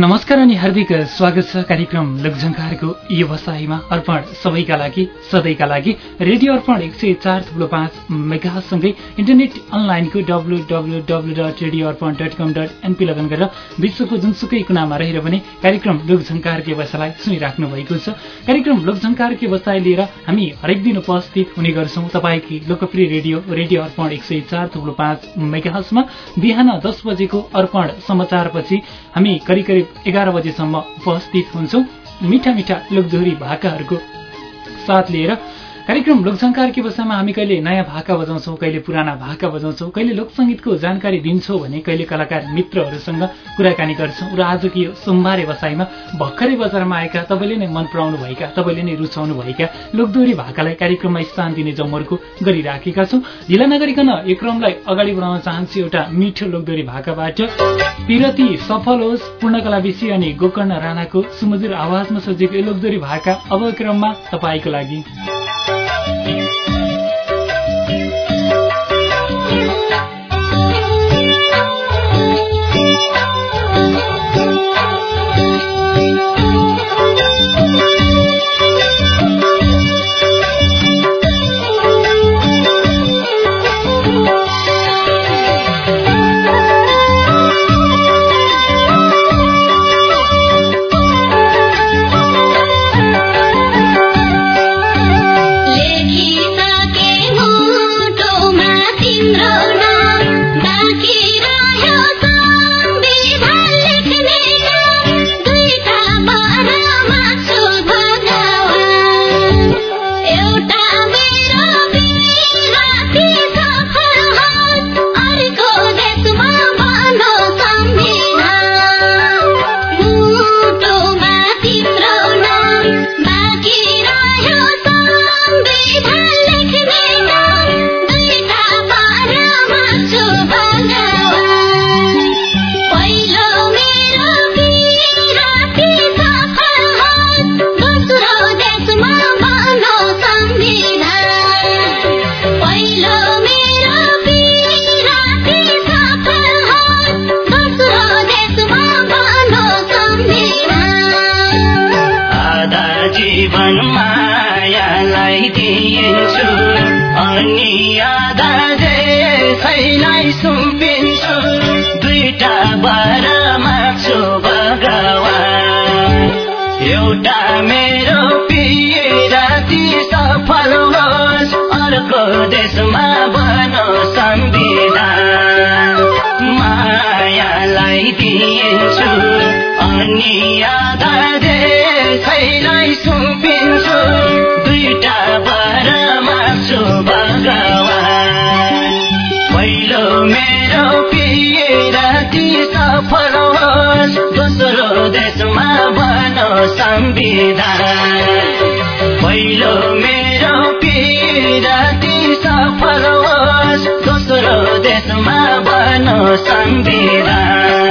नमस्कार अनि हार्दिक स्वागत छ कार्यक्रम लोकझङ्कारको व्यवसायमा अर्पण सबैका लागि सधैँका लागि रेडियो अर्पण एक सय चार थुप्रो पाँच मेगासँगै इन्टरनेट अनलाइनको W W W dot radio Arpan dot com dot NP login गरेर विश्वको जुनसुकै कुनामा रहेर पनि कार्यक्रम लोकझङ्कार व्यवसायलाई सुनिराख्नु भएको छ। कार्यक्रम लोकझङ्कार व्यवसाय लिएर हामी हरेक दिन उपस्थित हुने गर्छौँ तपाईँकी लोकप्रिय रेडियो रेडियो अर्पण एक सय चार थुप्रो पाँच मेगाहसमा बिहान दस बजेको अर्पण समाचारपछि हामी करिब करिब एघार बजेसम्म उपस्थित हुन्छौँ। मिठा मिठा लोकदोहोरी भाकाहरूको साथ लिएर कार्यक्रम लोकसङ्कार के हामी कहिले नयाँ भाका बजाउँछौँ कहिले पुराना भाका बजाउँछौँ कहिले लोकसङ्गीतको जानकारी दिन्छौँ भने कहिले कलाकार मित्रहरूसँग कुराकानी गर्छौँ र आजको यो सोमबारे बसाइमा भर्खरै बजारमा आएका तपाईँले नै मन पराउनु भएका तपाईँले नै रुचाउनु भएका लोकदोहोरी भाकालाई कार्यक्रममा स्थान दिने जमर्को गरिराखेका छौँ। ढिला नगरिकन यो क्रमलाई अगाडि बढाउन चाहन्छु एउटा मिठो लोकदोहोरी भाकाबाट। पिरती सफल होस् पूर्णकला विषय अनि गोकर्ण राणाको सुमधुर आवाजमा सजिएको यो लोकदोहोरी भाका अब क्रममा तपाईँको लागि। देशैलाई सुम्पिन्छु दुईटा पहिलो मेरो सफल होस्। दोस्रो देशमा बनो संविधान। पहिलो मेरो पिराती सफल होस्। दोस्रो देशमा बनो संविधान।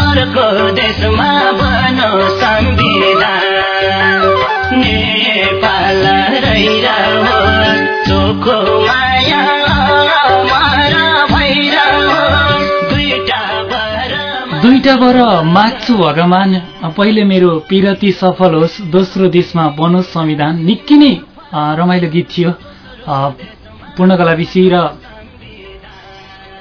अर्को देशमा बनो संविधान नेपाल रहिरहोस् चोखो दुईटा बर माग्छु भगवान पहिले मेरो पिरती सफल होस् दोस्रो देशमा बनोस् संविधान। निकै नै रमाइलो गीत थियो। पूर्णकला विषी र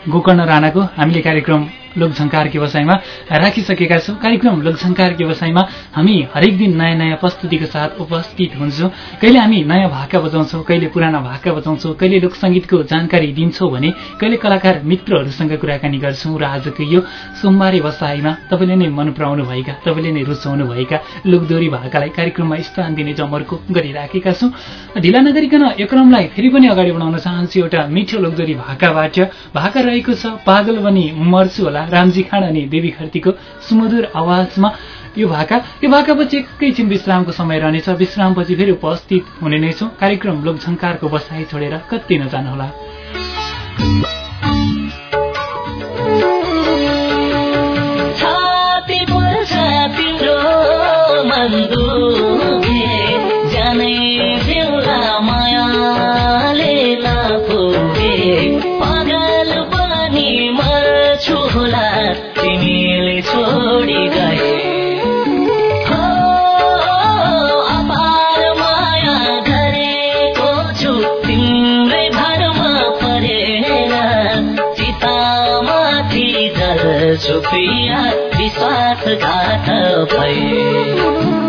गोकर्ण राणाको हामीले कार्यक्रम लोकझङ्कार व्यवसायमा राखिसकेका छौँ। कार्यक्रम लोकझङ्कार व्यवसायमा हामी हरेक दिन नयाँ नयाँ प्रस्तुतिको साथ उपस्थित हुन्छौँ। कहिले हामी नयाँ भाका बजाउँछौँ कहिले पुराना भाका बजाउँछौँ कहिले लोकसङ्गीतको जानकारी दिन्छौँ भने कहिले कलाकार मित्रहरूसँग कुराकानी गर्छौँ र आजको यो सोमबारे बसाइमा तपाईँले नै मन पराउनु भएका तपाईँले नै रुचाउनु भएका लोकदोरी भाकालाई कार्यक्रममा स्थान दिने जमर्को गरिराखेका छौँ। ढिला नगरिकन यो क्रमलाई फेरि पनि अगाडि बढाउन चाहन्छु एउटा मिठो लोकदोरी भाकाबाट। भाका रहेको छ पागल बनी मर्छु होला। रामजी खाँड अनि देवी खर्तीको सुमधुर आवाजमा यो भाका। यो भाकापछि एकैछिन विश्रामको समय रहनेछ। विश्रामपछि फेरि उपस्थित हुने नै छौँ। कार्यक्रम लोकझङ्कारको बसाइ छोडेर कति नजानुहोला छाती जल्छु प्रिया विश्वासघात भए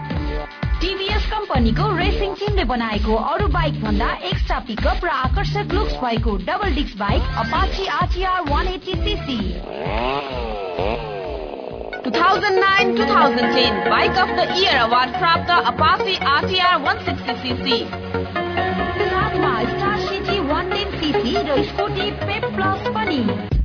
टिभीएस कम्पनीको रेसिङ टिमले बनाएको अरू बाइक भन्दा एक्स्ट्रा पिकअप र आकर्षक लुक्स भएको double disc bike Apache RTR 180 CC 2009-2010 bike of the year award प्राप्त अपाची आरटीआर 160 सीसी साथमा स्टार सिटी 110 सीसी र स्कुटी पेप प्लस पनि।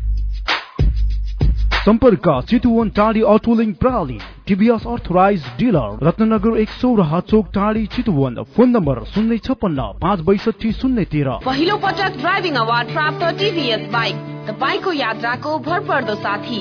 सम्पर्क चितुवन टाढी अटोलिङ प्राली टिभीएस अर्थराइज डिलर रत्नगर एक सौ र चोक टाढी चितुवन फोन नम्बर शून्य छप्पन्न पाँच बैसठी शून्य तेह्र। पहिलो पटक ड्राइभिङ अवार्ड प्राप्त टिभीएस बाइक तपाईँको यात्राको भरपर्दो साथी।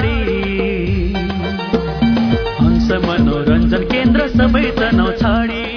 सबै तनाउ छाडी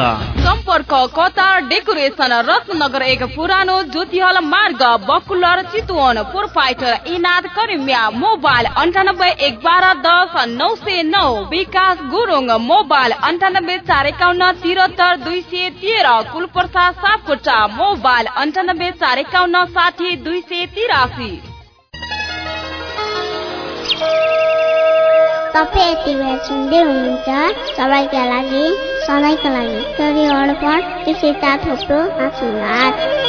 सम्पर्क कतार डेकोरेसन रत्नगर एक पुरानो ज्योतिहल मार्ग बकुलर चितवन प्रोपाइटर इनाद करिमिया मोबाइल अन्ठानब्बे एक बाह्र दस नौ सय नौ विकास गुरुङ मोबाइल अन्ठानब्बे चार एकाउन्न तिहत्तर दुई सय तेह्र कुलप्रसाद सापकोटा मोबाइल अन्ठानब्बे चार एकाउन्न साठी दुई सय तिरासी। तपाईँ यति बेला सुन्दै हुनुहुन्छ सबैका लागि सधैँका लागि छोरी अर्पण चार थोप्रो आशीर्वाद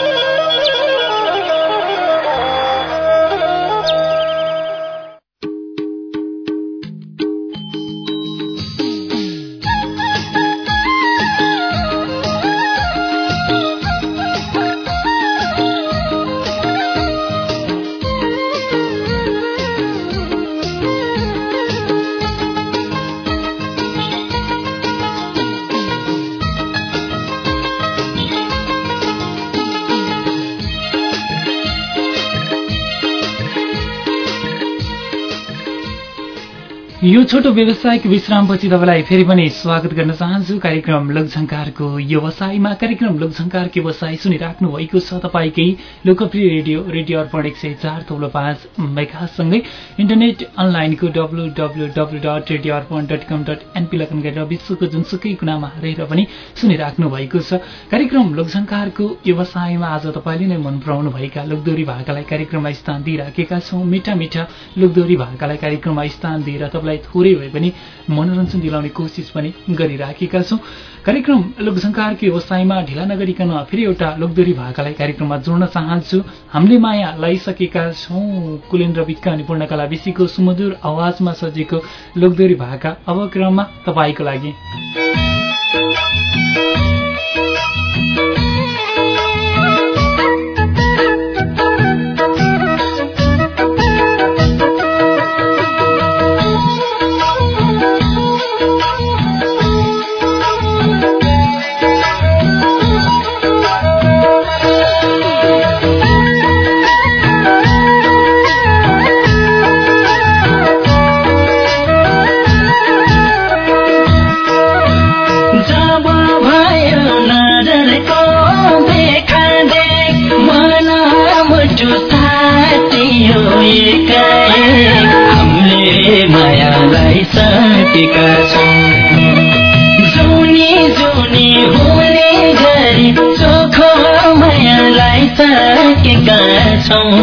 यो छोटो व्यावसायिक विश्रामपछि तपाईँलाई फेरि पनि स्वागत गर्न चाहन्छु। कार्यक्रम लोकझङ्कारको व्यवसायमा। कार्यक्रम लोकझङ्कारको व्यवसाय सुनिराख्नु भएको छ तपाईँकै लोकप्रिय रेडियो रेडियो अर्पण एक सय चार तौलो पाँच मेघासँगै इन्टरनेट अनलाइनको W W W dot radio Arpan dot com dot NP login गरेर विश्वको जुनसुकै कुनामा रहेर पनि सुनिराख्नु भएको छ। कार्यक्रम लोकझङ्कारको व्यवसायमा आज तपाईँले नै मन पराउनु भएका लोकदोरी भाकालाई कार्यक्रममा स्थान दिइराखेका छौँ। मिठा मिठा लोकदोरी भाकालाई कार्यक्रममा स्थान दिएर तपाईँलाई थोरै भए पनि मनोरञ्जन दिलाउने कोसिस पनि गरिराखेका छौँ। कार्यक्रम लोकसङ्कारको व्यवसायमा ढिला नगरिकन फेरि एउटा लोकदोरी भाकालाई कार्यक्रममा जोड्न चाहन्छु। हामीले माया लगाइसकेका छौँ। कुलेन्द्र विक्क अनि पूर्णकला विषीको सुमधुर आवाजमा सजिएको लोकदोरी भाका अब क्रममा तपाईँको लागि।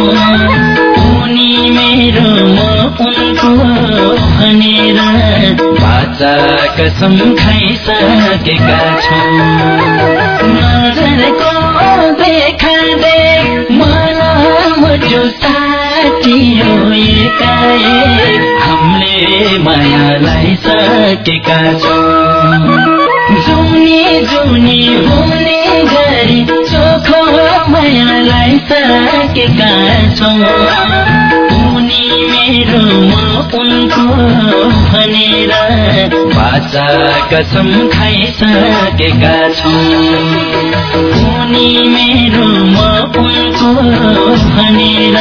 उनी मेरो म उनको भनेर बाचा कसम खाइसकेका छौँ नजरको देखा देख मलाई साटियो एकाएक हामीले मायालाई सकेका छौँ। जुनी जुनी हुने गरी मायालाई सकेका छौँ उनी मेरो म उनको भनेर बाचा कसम खाइसकेका छौँ। उनी मेरो म उनको भनेर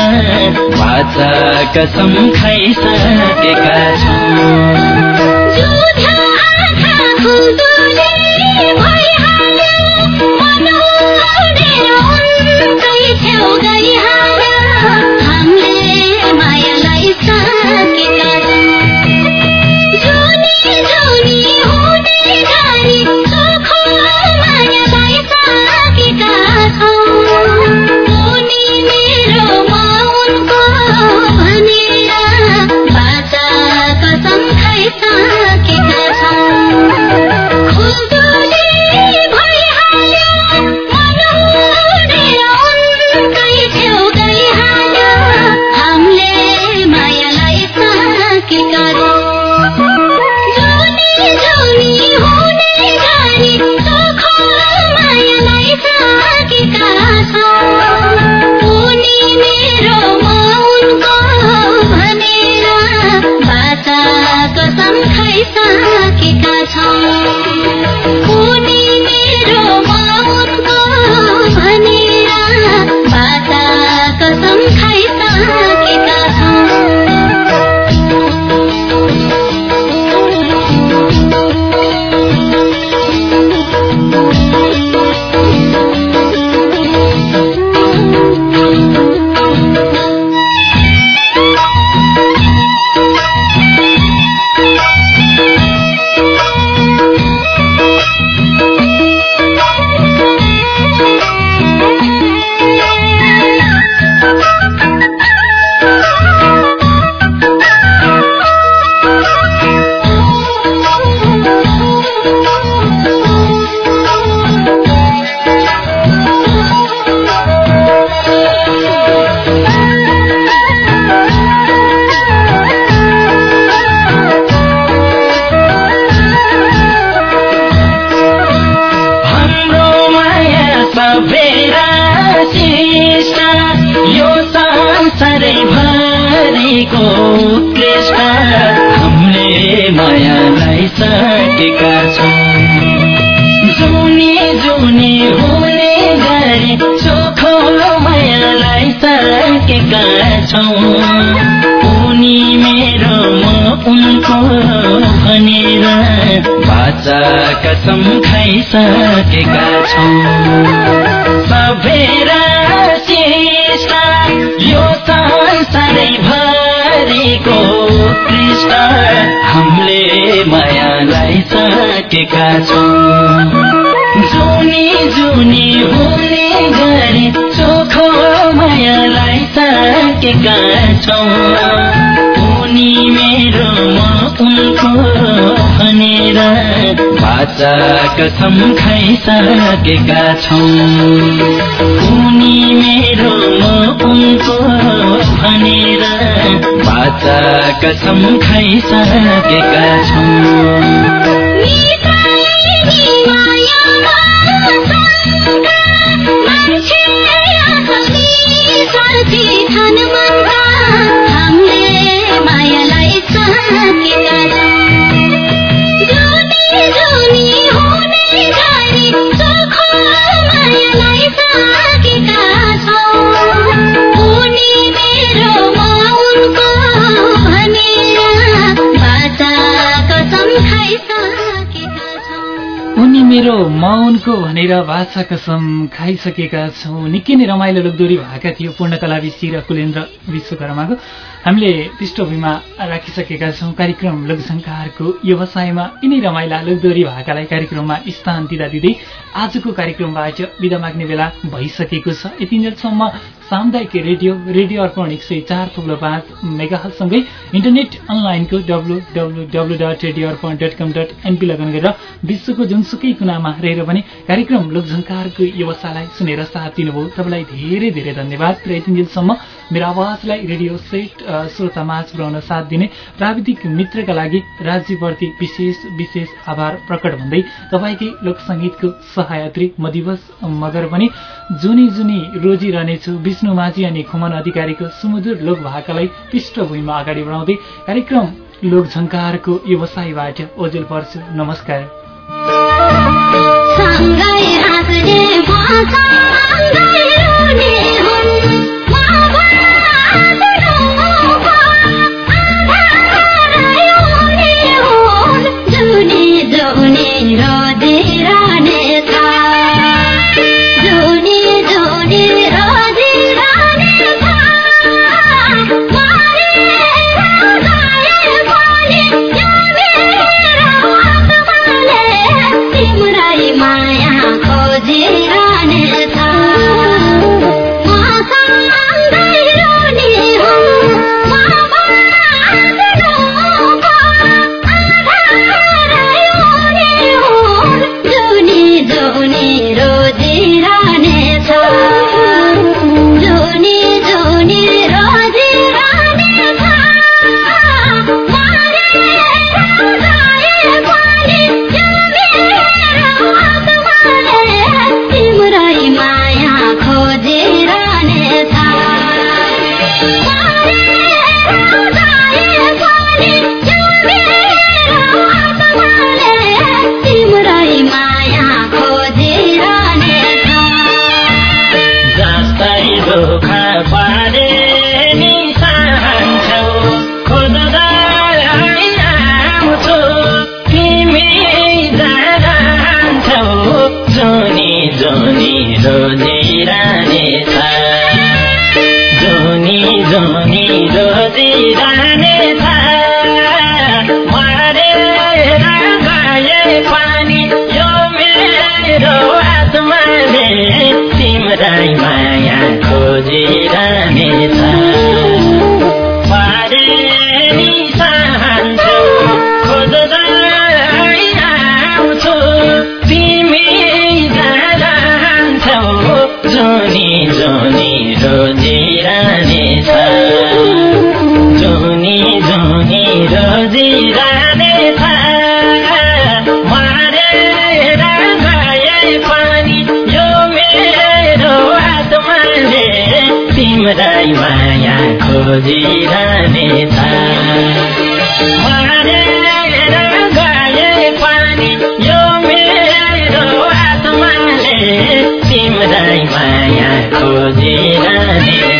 बाचा कसम खाइसकेका हामीले भरिको कृष्ण हामीले मायालाई सकेका छौँ। जुनी जुनी हुने गरी चोखो मायालाई सकेका छौँ। उनी मेरो म उनको भनेर बाचा कसम खाइसकेका छौँ। सबेरा शिष्ट यो संसारै भरिको कृष्ण हामीले मायालाई सकेका छौँ। जुनी जुनी हुने गरी चोखो मायालाई सकेका छौँ। उनी मेरो म उनको भनेर बाचा कसम खाइसकेका छौँ उनी मेरो उनको भनेर बाचा कसम खाइसकेका छौँ हामीले मायालाई सकेका मेरो म उनको भनेर भाषा कसम खाइसकेका छौँ। निकै नै रमाइलो लोकदोरी भएका थियो पूर्णकला विषी र कुलेन्द्र विश्वकर्माको। हामीले पृष्ठभूमिमा राखिसकेका छौँ कार्यक्रम लोकसङ्कारको व्यवसायमा। यिनै रमाइला लोकदोरी भाकालाई कार्यक्रममा स्थान दिँदा दिँदै आजको कार्यक्रमबाट विदा माग्ने बेला भइसकेको छ। यतिन्जेलसम्म सामुदायिक रेडियो रेडियो अर्पण एक सय चार थुप्रो पाँच मेगासँगै इन्टरनेट अनलाइनको W W W dot radio Arpan dot com dot NP log on गरेर विश्वको जुनसुकै कुनामा रहेर पनि कार्यक्रम लोकझङ्कारको व्यवसायलाई सुनेर साथ दिनुभयो। तपाईँलाई धेरै धेरै धन्यवाद। र यतिन्जेलसम्म मेरो आवाजलाई रेडियो सेट श्रोतामाझ पुर्याउन साथ दिने प्राविधिक मित्रका लागि राज्यप्रति विशेष विशेष आभार प्रकट भन्दै तपाईँकै लोकसङ्गीतको सहायत्री म दिवस मगर पनि जुनी जुनी रोजिरहनेछु विष्णु माझी अनि खुमन अधिकारीको सुमधुर लोक भाकालाई पृष्ठभूमिमा अगाडि बढाउँदै कार्यक्रम लोकझङ्कारको व्यवसायबाट ओजेल पर्छु। नमस्कार। तिम्रै माया खोजिरहनेछ गए पानी यो मेरो आत्माले तिम्रै माया खोजिरहने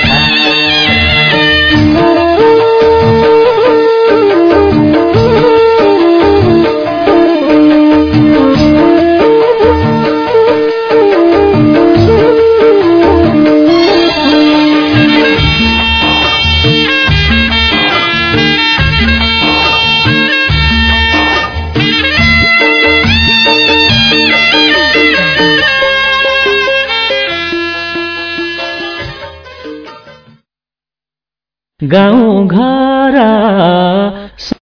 घा